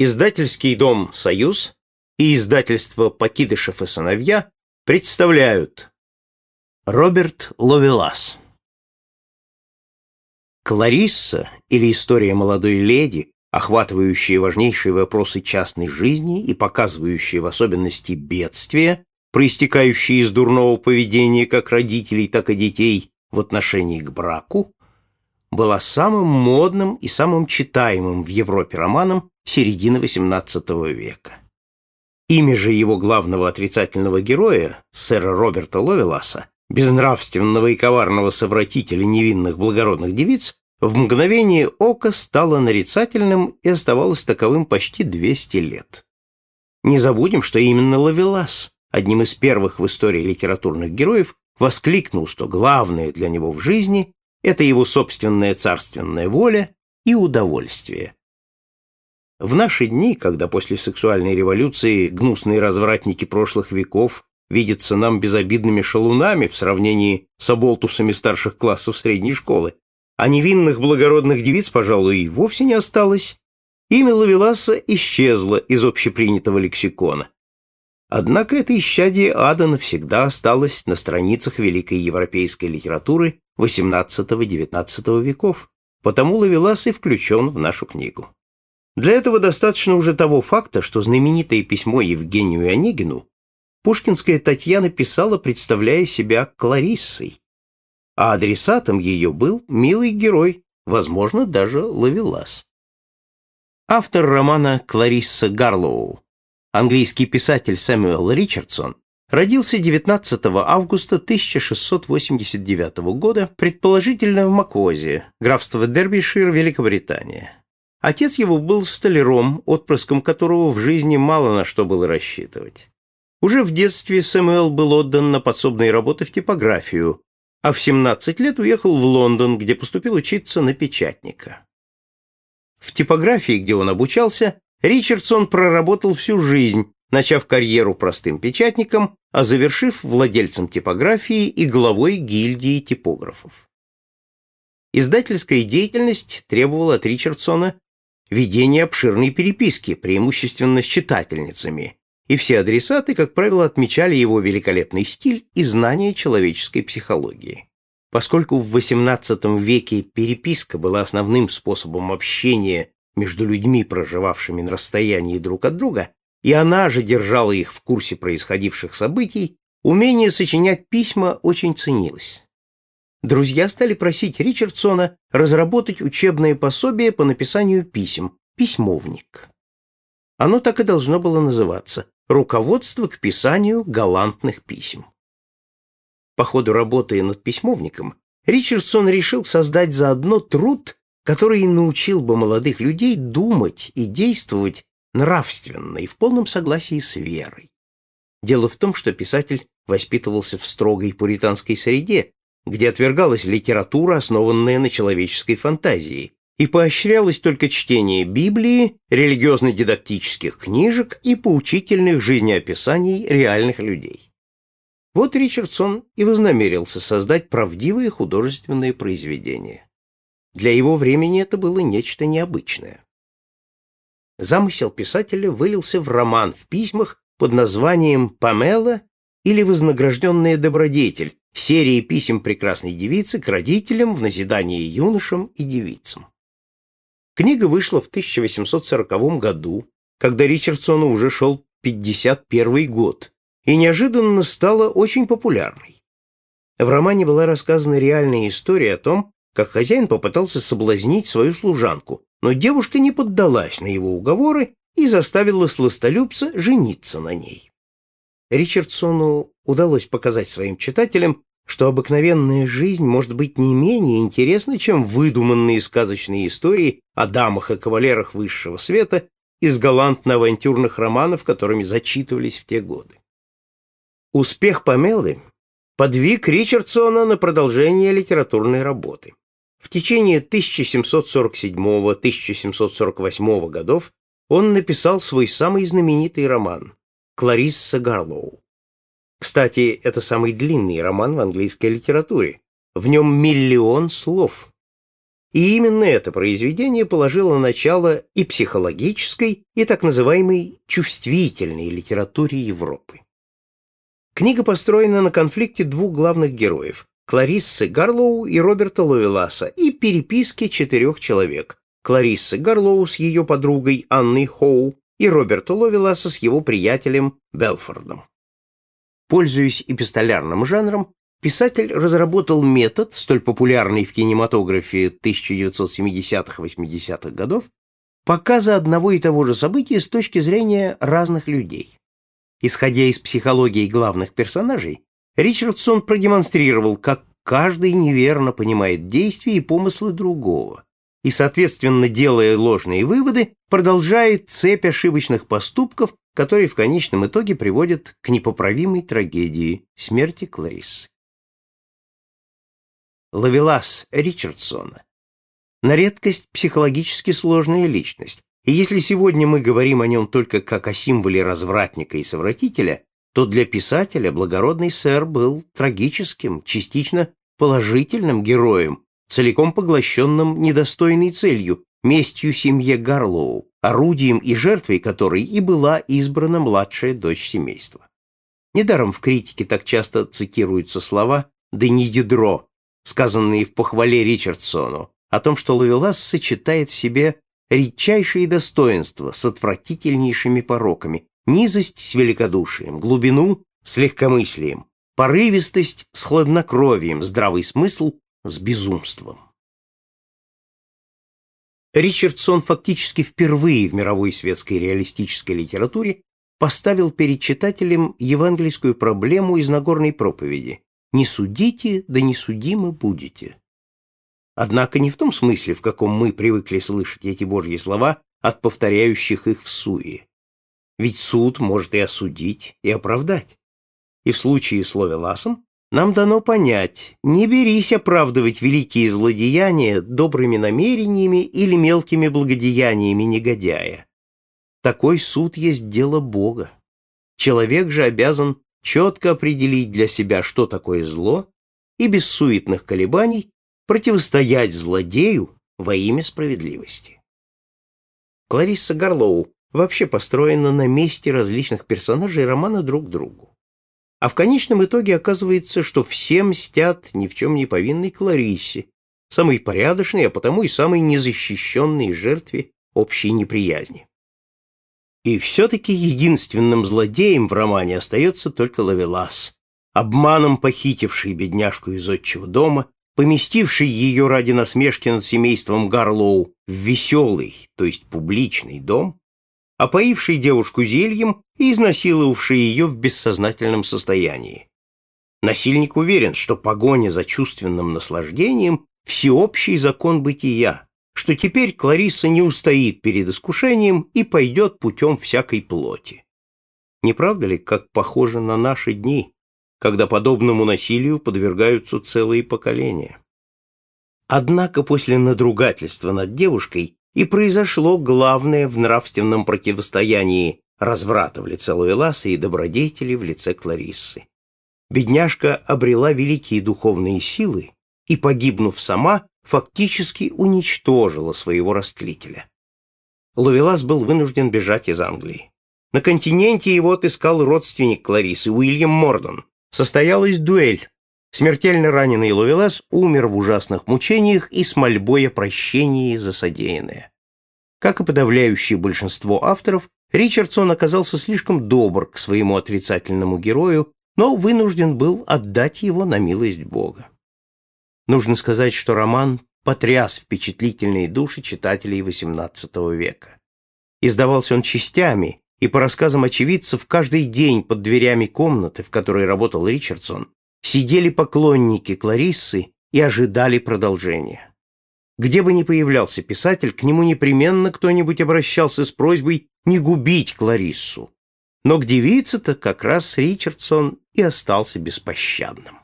Издательский дом «Союз» и издательство «Покидышев и сыновья» представляют Роберт Ловелас. Кларисса или история молодой леди, охватывающая важнейшие вопросы частной жизни и показывающая в особенности бедствия, проистекающие из дурного поведения как родителей, так и детей в отношении к браку, была самым модным и самым читаемым в Европе романом середины XVIII века. Имя же его главного отрицательного героя, сэра Роберта Ловеласа, безнравственного и коварного совратителя невинных благородных девиц, в мгновение ока стало нарицательным и оставалось таковым почти 200 лет. Не забудем, что именно Ловелас, одним из первых в истории литературных героев, воскликнул, что главное для него в жизни – это его собственная царственная воля и удовольствие. В наши дни, когда после сексуальной революции гнусные развратники прошлых веков видятся нам безобидными шалунами в сравнении с оболтусами старших классов средней школы, а невинных благородных девиц, пожалуй, и вовсе не осталось, имя Лавеласа исчезло из общепринятого лексикона. Однако это исчадие ада навсегда осталось на страницах великой европейской литературы XVIII-XIX веков, потому Лавелас и включен в нашу книгу. Для этого достаточно уже того факта, что знаменитое письмо Евгению Онегину пушкинская Татьяна писала, представляя себя Клариссой, а адресатом ее был милый герой, возможно, даже Лавелас. Автор романа Кларисса Гарлоу, английский писатель Сэмюэл Ричардсон, родился 19 августа 1689 года, предположительно в Макозе, графство Дербишир, Великобритания. Отец его был столяром, отпрыском которого в жизни мало на что было рассчитывать. Уже в детстве Сэмюэл был отдан на подсобные работы в типографию, а в 17 лет уехал в Лондон, где поступил учиться на печатника. В типографии, где он обучался, Ричардсон проработал всю жизнь, начав карьеру простым печатником, а завершив владельцем типографии и главой гильдии типографов. Издательская деятельность требовала от Ричардсона ведение обширной переписки, преимущественно с читательницами, и все адресаты, как правило, отмечали его великолепный стиль и знание человеческой психологии. Поскольку в XVIII веке переписка была основным способом общения между людьми, проживавшими на расстоянии друг от друга, и она же держала их в курсе происходивших событий, умение сочинять письма очень ценилось друзья стали просить Ричардсона разработать учебное пособие по написанию писем, письмовник. Оно так и должно было называться «Руководство к писанию галантных писем». По ходу работы над письмовником Ричардсон решил создать заодно труд, который научил бы молодых людей думать и действовать нравственно и в полном согласии с верой. Дело в том, что писатель воспитывался в строгой пуританской среде, где отвергалась литература, основанная на человеческой фантазии, и поощрялось только чтение Библии, религиозно-дидактических книжек и поучительных жизнеописаний реальных людей. Вот Ричардсон и вознамерился создать правдивые художественные произведения. Для его времени это было нечто необычное. Замысел писателя вылился в роман в письмах под названием «Памела» или «Вознагражденная добродетель», серии писем прекрасной девицы к родителям в назидание юношам и девицам. Книга вышла в 1840 году, когда Ричардсону уже шел 51 год, и неожиданно стала очень популярной. В романе была рассказана реальная история о том, как хозяин попытался соблазнить свою служанку, но девушка не поддалась на его уговоры и заставила сластолюбца жениться на ней. Ричардсону удалось показать своим читателям, что обыкновенная жизнь может быть не менее интересна, чем выдуманные сказочные истории о дамах и кавалерах высшего света из галантно-авантюрных романов, которыми зачитывались в те годы. Успех Памелы подвиг Ричардсона на продолжение литературной работы. В течение 1747-1748 годов он написал свой самый знаменитый роман «Кларисса Гарлоу». Кстати, это самый длинный роман в английской литературе. В нем миллион слов. и именно это произведение положило начало и психологической, и так называемой чувствительной литературе Европы. Книга построена на конфликте двух главных героев – Клариссы Гарлоу и Роберта Ловеласа и переписке четырех человек – Клариссы Гарлоу с ее подругой Анной Хоу и Роберта Ловеласа с его приятелем Белфордом. Пользуясь эпистолярным жанром, писатель разработал метод, столь популярный в кинематографе 1970-80-х годов, показа одного и того же события с точки зрения разных людей. Исходя из психологии главных персонажей, Ричардсон продемонстрировал, как каждый неверно понимает действия и помыслы другого, и, соответственно, делая ложные выводы, продолжает цепь ошибочных поступков, которые в конечном итоге приводят к непоправимой трагедии смерти Клариссы. Лавелас Ричардсона на редкость психологически сложная личность, и если сегодня мы говорим о нем только как о символе развратника и совратителя, то для писателя благородный сэр был трагическим, частично положительным героем, целиком поглощенным недостойной целью, местью семье Гарлоу, орудием и жертвой которой и была избрана младшая дочь семейства. Недаром в критике так часто цитируются слова «Дени Дидро», сказанные в похвале Ричардсону, о том, что Лавелас сочетает в себе редчайшие достоинства с отвратительнейшими пороками, низость с великодушием, глубину с легкомыслием, порывистость с хладнокровием, здравый смысл с безумством. Ричардсон фактически впервые в мировой светской реалистической литературе поставил перед читателем евангельскую проблему из Нагорной проповеди «Не судите, да не судимы будете». Однако не в том смысле, в каком мы привыкли слышать эти Божьи слова от повторяющих их в суе. Ведь суд может и осудить, и оправдать. И в случае с Ловеласом нам дано понять, не берись оправдывать великие злодеяния добрыми намерениями или мелкими благодеяниями негодяя. Такой суд есть дело Бога. Человек же обязан четко определить для себя, что такое зло, и без суетных колебаний противостоять злодею во имя справедливости. Кларисса Гарлоу вообще построена на месте различных персонажей романа друг другу. А в конечном итоге оказывается, что все мстят ни в чем не повинной Клариссе, самой порядочной, а потому и самой незащищенной жертве общей неприязни. И все-таки единственным злодеем в романе остается только Лавелас, обманом похитивший бедняжку из отчего дома поместивший ее ради насмешки над семейством Гарлоу в веселый, то есть публичный дом, опоивший девушку зельем и изнасиловавший ее в бессознательном состоянии. Насильник уверен, что погоня за чувственным наслаждением – всеобщий закон бытия, что теперь Клариса не устоит перед искушением и пойдет путем всякой плоти. Не правда ли, как похоже на наши дни, когда подобному насилию подвергаются целые поколения. Однако после надругательства над девушкой и произошло главное в нравственном противостоянии разврата в лице Луэласа и добродетели в лице Клариссы. Бедняжка обрела великие духовные силы и, погибнув сама, фактически уничтожила своего растлителя. Ловелас был вынужден бежать из Англии. На континенте его отыскал родственник Кларисы, Уильям Мордон, Состоялась дуэль. Смертельно раненый Ловелас умер в ужасных мучениях и с мольбой о прощении за содеянное. Как и подавляющее большинство авторов, Ричардсон оказался слишком добр к своему отрицательному герою, но вынужден был отдать его на милость Бога. Нужно сказать, что роман потряс впечатлительные души читателей XVIII века. Издавался он частями, и по рассказам очевидцев, каждый день под дверями комнаты, в которой работал Ричардсон, сидели поклонники Клариссы и ожидали продолжения. Где бы ни появлялся писатель, к нему непременно кто-нибудь обращался с просьбой не губить Клариссу. Но к девице-то как раз Ричардсон и остался беспощадным.